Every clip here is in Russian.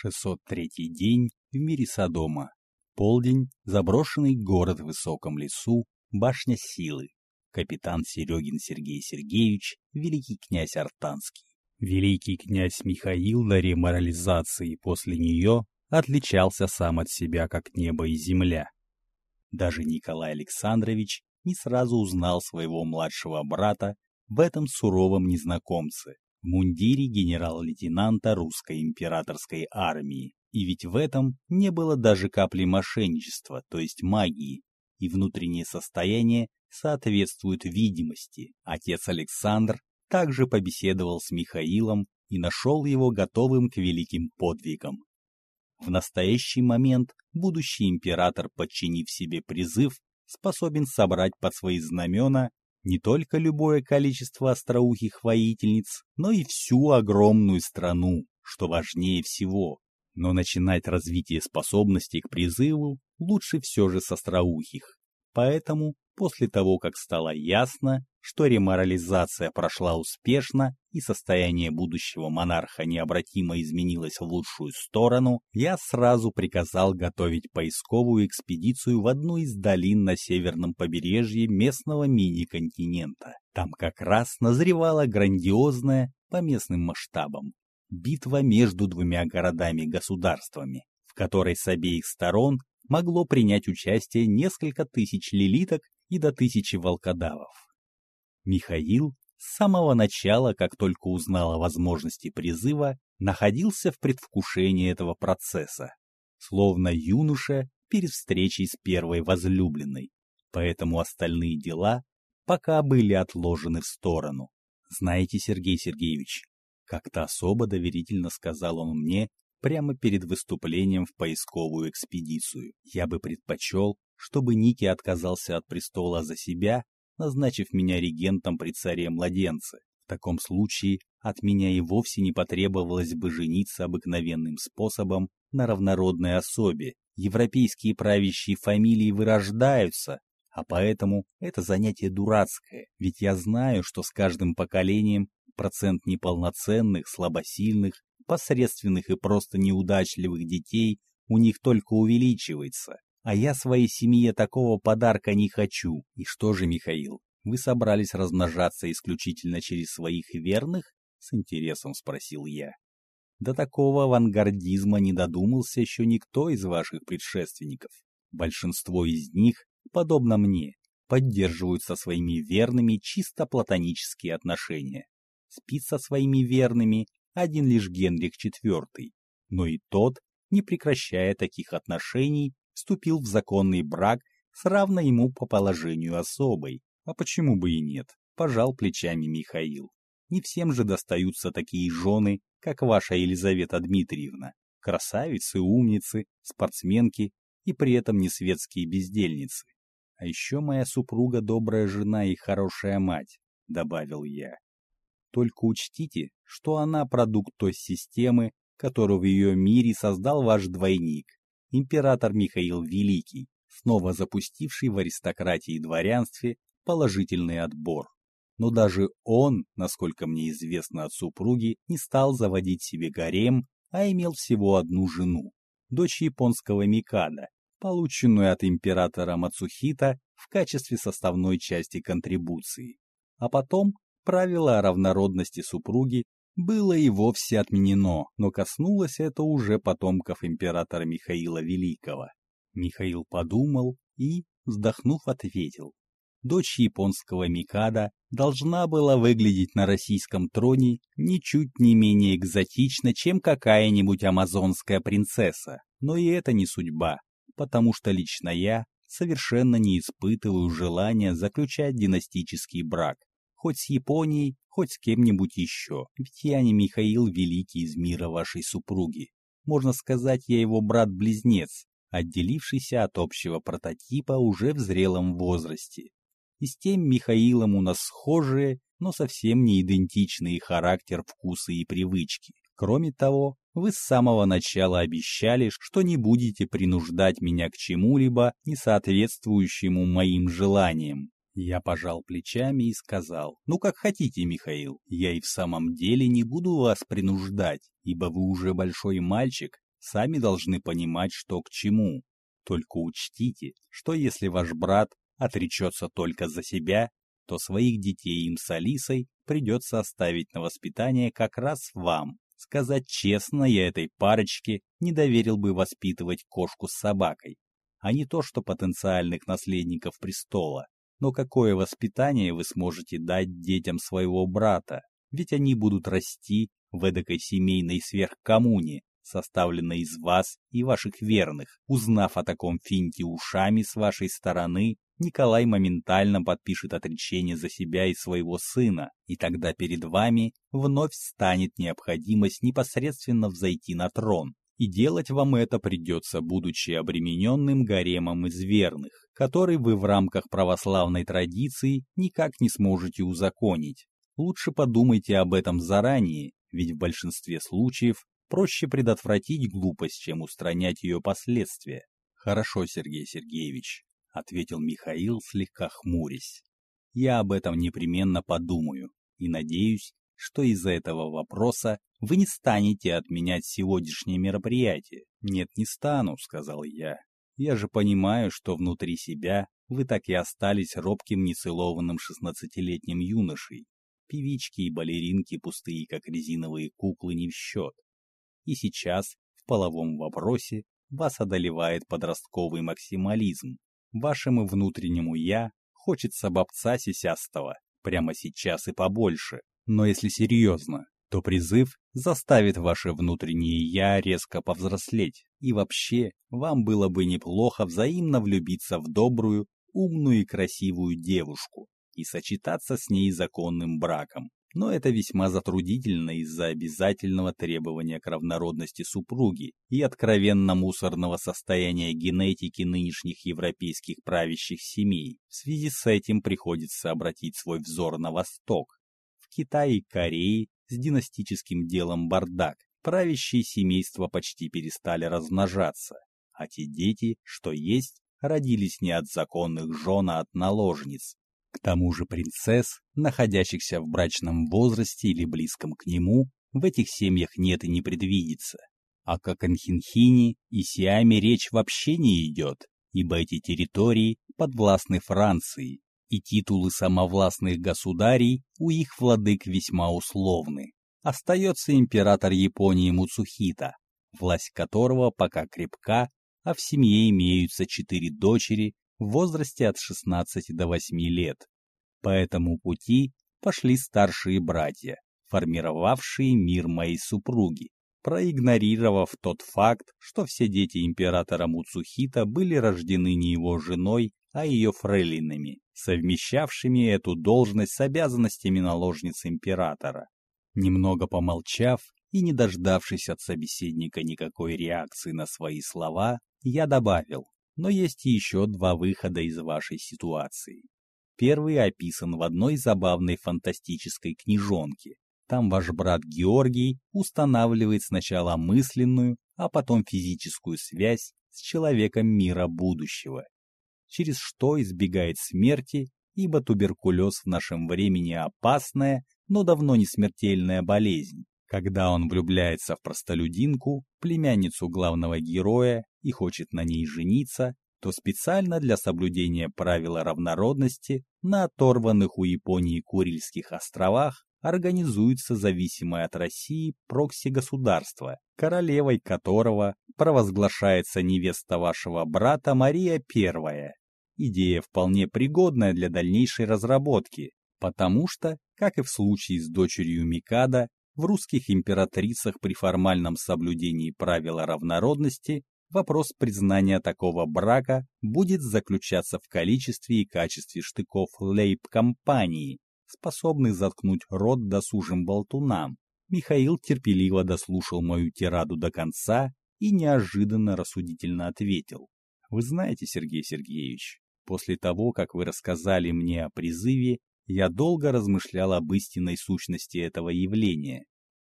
603 день в мире Содома. Полдень, заброшенный город в высоком лесу, башня силы. Капитан Серегин Сергей Сергеевич, великий князь Артанский. Великий князь Михаил на реморализации после нее отличался сам от себя, как небо и земля. Даже Николай Александрович не сразу узнал своего младшего брата в этом суровом незнакомце, в мундире генерал-лейтенанта русской императорской армии. И ведь в этом не было даже капли мошенничества, то есть магии, и внутреннее состояние соответствует видимости. Отец Александр также побеседовал с Михаилом и нашел его готовым к великим подвигам. В настоящий момент будущий император, подчинив себе призыв, способен собрать под свои знамена не только любое количество остроухих воительниц, но и всю огромную страну, что важнее всего. Но начинать развитие способностей к призыву лучше все же с остроухих. Поэтому После того, как стало ясно, что реморализация прошла успешно и состояние будущего монарха необратимо изменилось в лучшую сторону, я сразу приказал готовить поисковую экспедицию в одну из долин на северном побережье местного мини-континента. Там как раз назревала грандиозная, по местным масштабам, битва между двумя городами-государствами, в которой с обеих сторон могло принять участие несколько тысяч лилиток и до тысячи волкодавов. Михаил с самого начала, как только узнал о возможности призыва, находился в предвкушении этого процесса, словно юноша перед встречей с первой возлюбленной, поэтому остальные дела пока были отложены в сторону. «Знаете, Сергей Сергеевич, как-то особо доверительно сказал он мне прямо перед выступлением в поисковую экспедицию. Я бы предпочел, чтобы Ники отказался от престола за себя, назначив меня регентом при царе-младенце. В таком случае от меня и вовсе не потребовалось бы жениться обыкновенным способом на равнородной особе. Европейские правящие фамилии вырождаются, а поэтому это занятие дурацкое, ведь я знаю, что с каждым поколением процент неполноценных, слабосильных, посредственных и просто неудачливых детей у них только увеличивается. А я своей семье такого подарка не хочу. И что же, Михаил, вы собрались размножаться исключительно через своих верных? С интересом спросил я. До такого авангардизма не додумался еще никто из ваших предшественников. Большинство из них, подобно мне, поддерживают со своими верными чисто платонические отношения. Спит со своими верными один лишь Генрих IV, но и тот, не прекращая таких отношений, вступил в законный брак с равной ему по положению особой. А почему бы и нет? Пожал плечами Михаил. Не всем же достаются такие жены, как ваша Елизавета Дмитриевна. Красавицы, умницы, спортсменки и при этом не светские бездельницы. А еще моя супруга добрая жена и хорошая мать, добавил я. Только учтите, что она продукт той системы, которую в ее мире создал ваш двойник, император Михаил Великий, снова запустивший в аристократии и дворянстве положительный отбор. Но даже он, насколько мне известно от супруги, не стал заводить себе гарем, а имел всего одну жену, дочь японского Микада, полученную от императора Мацухита в качестве составной части контрибуции. А потом правило о равнородности супруги было и вовсе отменено, но коснулось это уже потомков императора Михаила Великого. Михаил подумал и, вздохнув, ответил. Дочь японского Микада должна была выглядеть на российском троне ничуть не менее экзотично, чем какая-нибудь амазонская принцесса. Но и это не судьба, потому что лично я совершенно не испытываю желания заключать династический брак хоть с Японией, хоть с кем-нибудь еще. Ведь я не Михаил Великий из мира вашей супруги. Можно сказать, я его брат-близнец, отделившийся от общего прототипа уже в зрелом возрасте. И с тем Михаилом у нас схожие, но совсем не идентичные характер, вкусы и привычки. Кроме того, вы с самого начала обещали, что не будете принуждать меня к чему-либо, не соответствующему моим желаниям. Я пожал плечами и сказал, ну как хотите, Михаил, я и в самом деле не буду вас принуждать, ибо вы уже большой мальчик, сами должны понимать, что к чему. Только учтите, что если ваш брат отречется только за себя, то своих детей им с Алисой придется оставить на воспитание как раз вам. Сказать честно, я этой парочке не доверил бы воспитывать кошку с собакой, а не то, что потенциальных наследников престола. Но какое воспитание вы сможете дать детям своего брата? Ведь они будут расти в эдакой семейной сверхкоммуне, составленной из вас и ваших верных. Узнав о таком финте ушами с вашей стороны, Николай моментально подпишет отречение за себя и своего сына, и тогда перед вами вновь станет необходимость непосредственно взойти на трон. И делать вам это придется, будучи обремененным гаремом из верных, который вы в рамках православной традиции никак не сможете узаконить. Лучше подумайте об этом заранее, ведь в большинстве случаев проще предотвратить глупость, чем устранять ее последствия. Хорошо, Сергей Сергеевич, — ответил Михаил, слегка хмурясь. «Я об этом непременно подумаю и надеюсь, что из-за этого вопроса вы не станете отменять сегодняшнее мероприятие». «Нет, не стану», — сказал я. «Я же понимаю, что внутри себя вы так и остались робким нецелованным шестнадцатилетним юношей. Певички и балеринки пустые, как резиновые куклы, не в счет. И сейчас, в половом вопросе, вас одолевает подростковый максимализм, Вашему внутреннему «я» хочется бобца сисястого, прямо сейчас и побольше. Но если серьезно, то призыв заставит ваше внутреннее «я» резко повзрослеть. И вообще, вам было бы неплохо взаимно влюбиться в добрую, умную и красивую девушку и сочетаться с ней законным браком но это весьма затруднительно из-за обязательного требования к равнородности супруги и откровенно мусорного состояния генетики нынешних европейских правящих семей. В связи с этим приходится обратить свой взор на восток. Китае и Корее с династическим делом бардак. Правящие семейства почти перестали размножаться, а те дети, что есть, родились не от законных жен, а от наложниц, к тому же принцесс, находящихся в брачном возрасте или близком к нему, в этих семьях нет и не предвидится. А как Анхинхине и Сиаме речь вообще не идет, ибо эти территории подвластны Франции, и титулы самовластных государей у их владык весьма условны. Остается император Японии Муцухита, власть которого пока крепка, а в семье имеются четыре дочери в возрасте от 16 до 8 лет. По этому пути пошли старшие братья, формировавшие мир моей супруги, проигнорировав тот факт, что все дети императора Муцухита были рождены не его женой, а ее фрейлинами, совмещавшими эту должность с обязанностями наложниц императора. Немного помолчав и не дождавшись от собеседника никакой реакции на свои слова, я добавил, но есть еще два выхода из вашей ситуации. Первый описан в одной забавной фантастической книжонке. Там ваш брат Георгий устанавливает сначала мысленную, а потом физическую связь с человеком мира будущего, через что избегает смерти, ибо туберкулез в нашем времени опасная, но давно не смертельная болезнь. Когда он влюбляется в простолюдинку, племянницу главного героя, и хочет на ней жениться, то специально для соблюдения правила равнородности на оторванных у Японии Курильских островах организуется зависимое от России прокси-государство, королевой которого провозглашается невеста вашего брата Мария I. Идея вполне пригодная для дальнейшей разработки, потому что, как и в случае с дочерью Микада, в русских императрицах при формальном соблюдении правила равнородности вопрос признания такого брака будет заключаться в количестве и качестве штыков лейб-компании, способных заткнуть рот досужим болтунам. Михаил терпеливо дослушал мою тираду до конца и неожиданно рассудительно ответил. «Вы знаете, Сергей Сергеевич, после того, как вы рассказали мне о призыве, я долго размышлял об истинной сущности этого явления.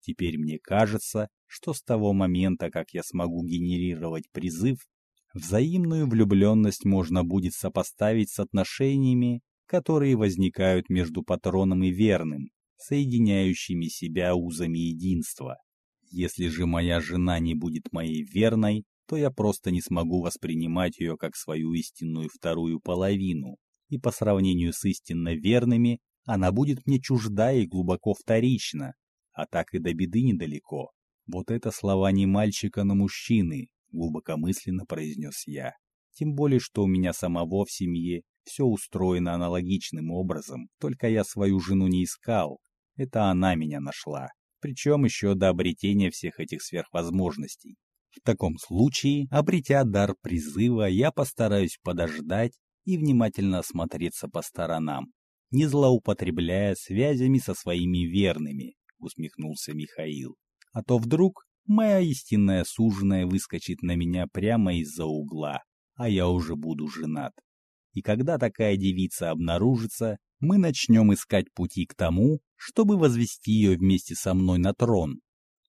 Теперь мне кажется, что с того момента, как я смогу генерировать призыв, взаимную влюбленность можно будет сопоставить с отношениями, которые возникают между патроном и верным, соединяющими себя узами единства. Если же моя жена не будет моей верной, то я просто не смогу воспринимать ее как свою истинную вторую половину, и по сравнению с истинно верными она будет мне чужда и глубоко вторична, а так и до беды недалеко. Вот это слова не мальчика, но мужчины, глубокомысленно произнес я. Тем более, что у меня самого в семье все устроено аналогичным образом, только я свою жену не искал. Это она меня нашла, причем еще до обретения всех этих сверхвозможностей. В таком случае, обретя дар призыва, я постараюсь подождать и внимательно осмотреться по сторонам, не злоупотребляя связями со своими верными, усмехнулся Михаил. А то вдруг моя истинная суженая выскочит на меня прямо из-за угла, а я уже буду женат. И когда такая девица обнаружится, мы начнем искать пути к тому, чтобы возвести ее вместе со мной на трон.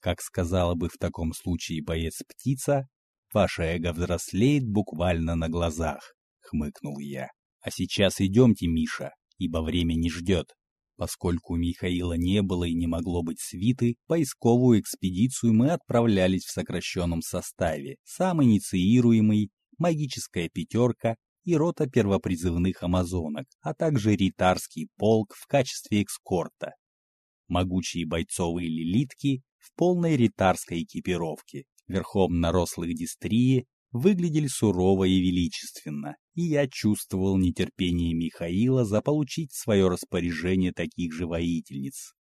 Как сказала бы в таком случае боец-птица, ваше эго взрослеет буквально на глазах, хмыкнул я. А сейчас идемте, Миша, ибо время не ждет. Поскольку у Михаила не было и не могло быть свиты, поисковую экспедицию мы отправлялись в сокращенном составе. Сам инициируемый, магическая пятерка и рота первопризывных амазонок, а также ритарский полк в качестве экскорта. Могучие бойцовые лилитки в полной ритарской экипировке, верхом на рослых дистрии, выглядели сурово и величественно, и я чувствовал нетерпение Михаила заполучить в свое распоряжение таких же воительниц.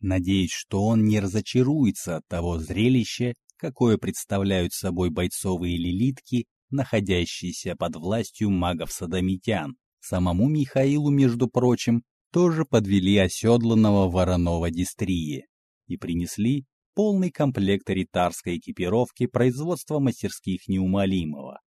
Надеюсь, что он не разочаруется от того зрелища, какое представляют собой бойцовые лилитки, находящиеся под властью магов-садомитян. Самому Михаилу, между прочим, тоже подвели оседланного вороного дистрии и принесли полный комплект ритарской экипировки производства мастерских неумолимого.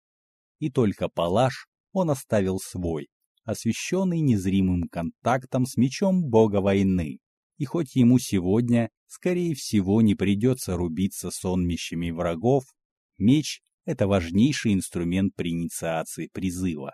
И только палаш он оставил свой, освещенный незримым контактом с мечом бога войны. И хоть ему сегодня, скорее всего, не придется рубиться сонмищами врагов, меч — это важнейший инструмент при инициации призыва.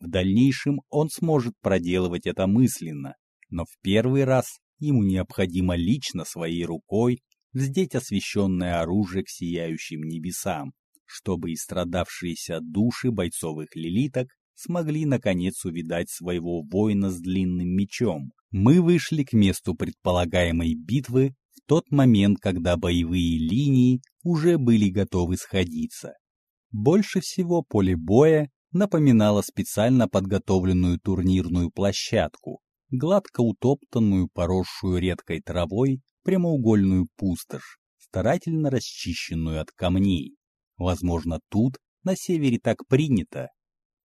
В дальнейшем он сможет проделывать это мысленно, но в первый раз ему необходимо лично своей рукой вздеть освещенное оружие к сияющим небесам, чтобы истрадавшиеся души бойцовых лилиток смогли наконец увидать своего воина с длинным мечом. Мы вышли к месту предполагаемой битвы в тот момент, когда боевые линии уже были готовы сходиться. Больше всего поле боя напоминало специально подготовленную турнирную площадку, гладко утоптанную, поросшую редкой травой прямоугольную пустошь, старательно расчищенную от камней. Возможно, тут, на севере, так принято.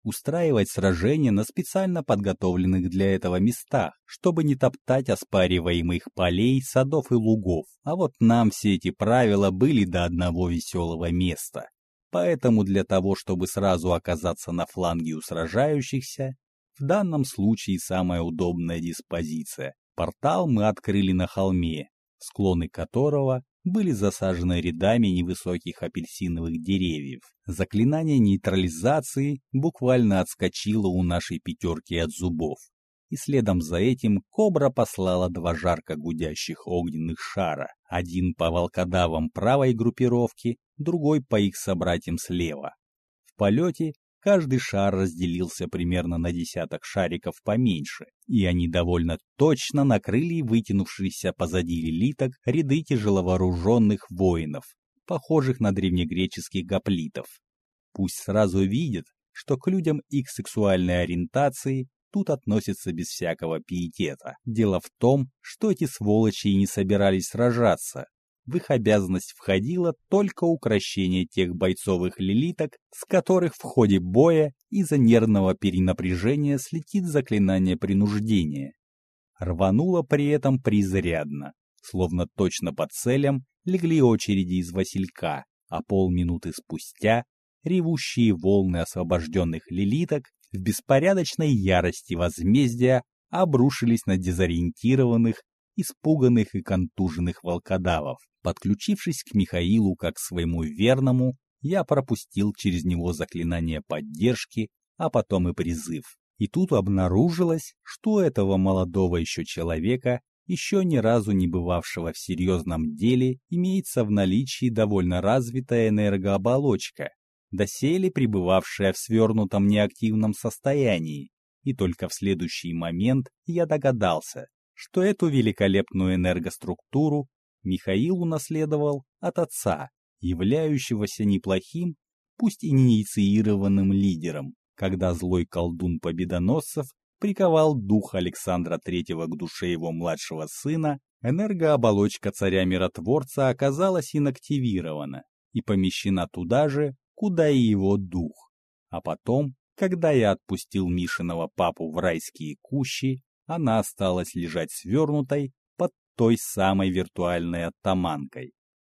Устраивать сражения на специально подготовленных для этого местах, чтобы не топтать оспариваемых полей, садов и лугов. А вот нам все эти правила были до одного веселого места. Поэтому для того, чтобы сразу оказаться на фланге у сражающихся, в данном случае самая удобная диспозиция. Портал мы открыли на холме, склоны которого были засажены рядами невысоких апельсиновых деревьев. Заклинание нейтрализации буквально отскочило у нашей пятерки от зубов. И следом за этим кобра послала два жарко гудящих огненных шара, один по волкодавам правой группировки, другой по их собратьям слева. В полете Каждый шар разделился примерно на десяток шариков поменьше, и они довольно точно накрыли вытянувшиеся позади лилиток ряды тяжеловооруженных воинов, похожих на древнегреческих гоплитов. Пусть сразу видят, что к людям их сексуальной ориентации тут относятся без всякого пиетета. Дело в том, что эти сволочи и не собирались сражаться, в их обязанность входило только украшение тех бойцовых лилиток, с которых в ходе боя из-за нервного перенапряжения слетит заклинание принуждения. Рвануло при этом призрядно, словно точно по целям легли очереди из василька, а полминуты спустя ревущие волны освобожденных лилиток в беспорядочной ярости возмездия обрушились на дезориентированных испуганных и контуженных волкодавов. Подключившись к Михаилу как к своему верному, я пропустил через него заклинание поддержки, а потом и призыв. И тут обнаружилось, что этого молодого еще человека еще ни разу не бывавшего в серьезном деле, имеется в наличии довольно развитая энергооболочка, доселе пребывавшая в свернутом неактивном состоянии, и только в следующий момент я догадался, что эту великолепную энергоструктуру Михаил унаследовал от отца, являющегося неплохим, пусть и инициированным лидером, когда злой колдун Победоносцев приковал дух Александра III к душе его младшего сына, энергооболочка царя-миротворца оказалась инактивирована и помещена туда же, куда и его дух. А потом, когда я отпустил Мишиного папу в райские кущи, она осталась лежать свернутой под той самой виртуальной оттаманкой.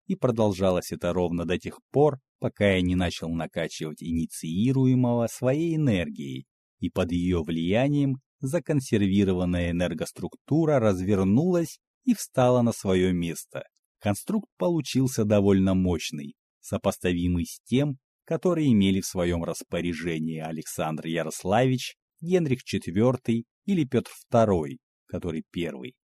И продолжалось это ровно до тех пор, пока я не начал накачивать инициируемого своей энергией, и под ее влиянием законсервированная энергоструктура развернулась и встала на свое место. Конструкт получился довольно мощный, сопоставимый с тем, который имели в своем распоряжении Александр Ярославич, Генрих IV или Петр II, который первый.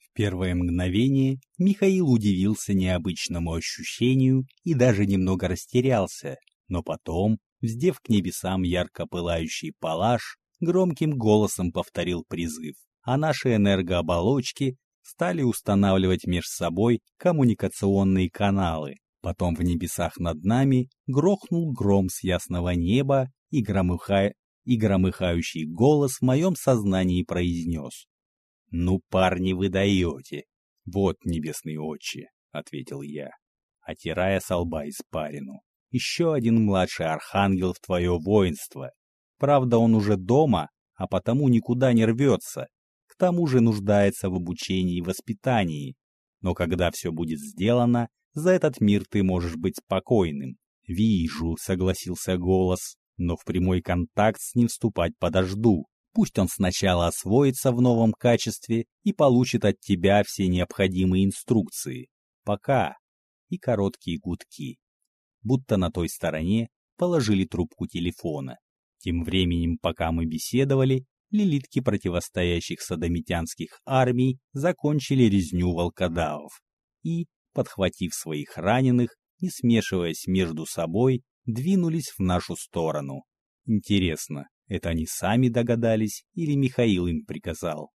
В первое мгновение Михаил удивился необычному ощущению и даже немного растерялся, но потом, вздев к небесам ярко пылающий палаш, громким голосом повторил призыв, а наши энергооболочки стали устанавливать между собой коммуникационные каналы. Потом в небесах над нами грохнул гром с ясного неба, и, громыхая, и громыхающий голос в моем сознании произнес. «Ну, парни, вы даете!» «Вот, небесный отче», — ответил я, отирая со лба испарину. «Еще один младший архангел в твое воинство. Правда, он уже дома, а потому никуда не рвется. К тому же нуждается в обучении и воспитании. Но когда все будет сделано, за этот мир ты можешь быть спокойным. «Вижу», — согласился голос но в прямой контакт с ним вступать подожду. Пусть он сначала освоится в новом качестве и получит от тебя все необходимые инструкции. Пока. И короткие гудки. Будто на той стороне положили трубку телефона. Тем временем, пока мы беседовали, лилитки противостоящих садомитянских армий закончили резню волкодавов и, подхватив своих раненых, не смешиваясь между собой, двинулись в нашу сторону. Интересно, это они сами догадались или Михаил им приказал?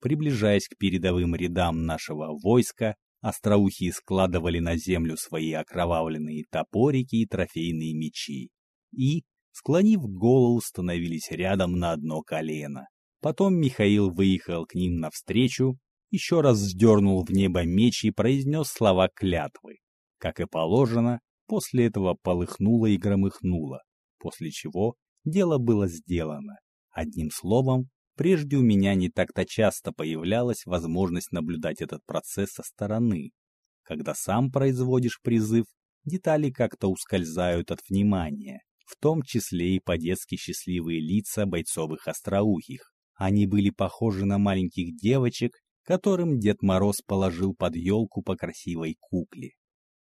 Приближаясь к передовым рядам нашего войска, остроухие складывали на землю свои окровавленные топорики и трофейные мечи и, склонив голову, становились рядом на одно колено. Потом Михаил выехал к ним навстречу, еще раз сдернул в небо меч и произнес слова клятвы. Как и положено, После этого полыхнуло и громыхнуло, после чего дело было сделано. Одним словом, прежде у меня не так-то часто появлялась возможность наблюдать этот процесс со стороны. Когда сам производишь призыв, детали как-то ускользают от внимания, в том числе и по-детски счастливые лица бойцовых остроухих. Они были похожи на маленьких девочек, которым Дед Мороз положил под елку по красивой кукле.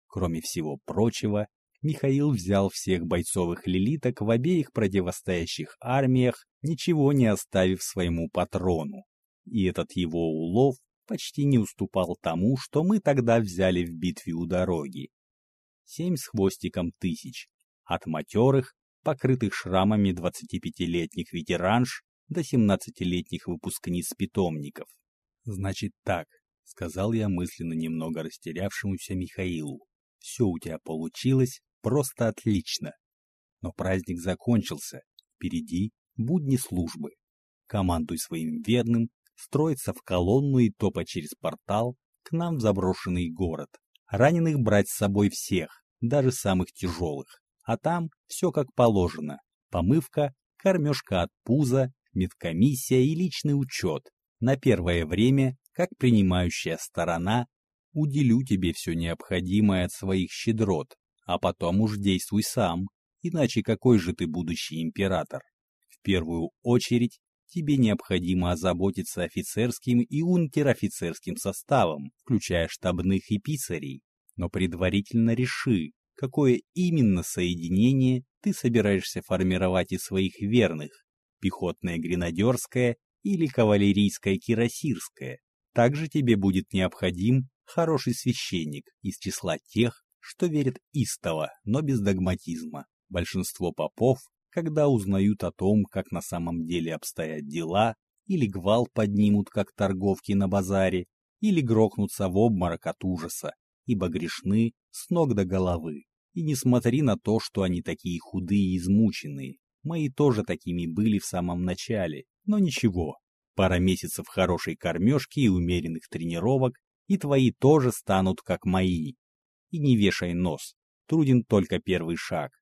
Кроме всего прочего, Михаил взял всех бойцовых лилиток в обеих противостоящих армиях, ничего не оставив своему патрону. И этот его улов почти не уступал тому, что мы тогда взяли в битве у дороги. Семь с хвостиком тысяч. От матерых, покрытых шрамами 25-летних ветеранш до 17-летних выпускниц-питомников. «Значит так», — сказал я мысленно немного растерявшемуся Михаилу все у тебя получилось просто отлично. Но праздник закончился, впереди будни службы. Командуй своим верным, строиться в колонну и топать через портал к нам в заброшенный город. Раненых брать с собой всех, даже самых тяжелых. А там все как положено. Помывка, кормежка от пуза, медкомиссия и личный учет. На первое время, как принимающая сторона, уделю тебе все необходимое от своих щедрот, а потом уж действуй сам, иначе какой же ты будущий император? В первую очередь тебе необходимо озаботиться офицерским и унтер-офицерским составом, включая штабных и писарей, но предварительно реши, какое именно соединение ты собираешься формировать из своих верных, пехотное гренадерское или кавалерийское кирасирское. Также тебе будет необходим хороший священник из числа тех, что верят истово, но без догматизма. Большинство попов, когда узнают о том, как на самом деле обстоят дела, или гвал поднимут, как торговки на базаре, или грохнутся в обморок от ужаса, ибо грешны с ног до головы. И не смотри на то, что они такие худые и измученные. Мои тоже такими были в самом начале, но ничего. Пара месяцев хорошей кормежки и умеренных тренировок, и твои тоже станут как мои. И не вешай нос, труден только первый шаг.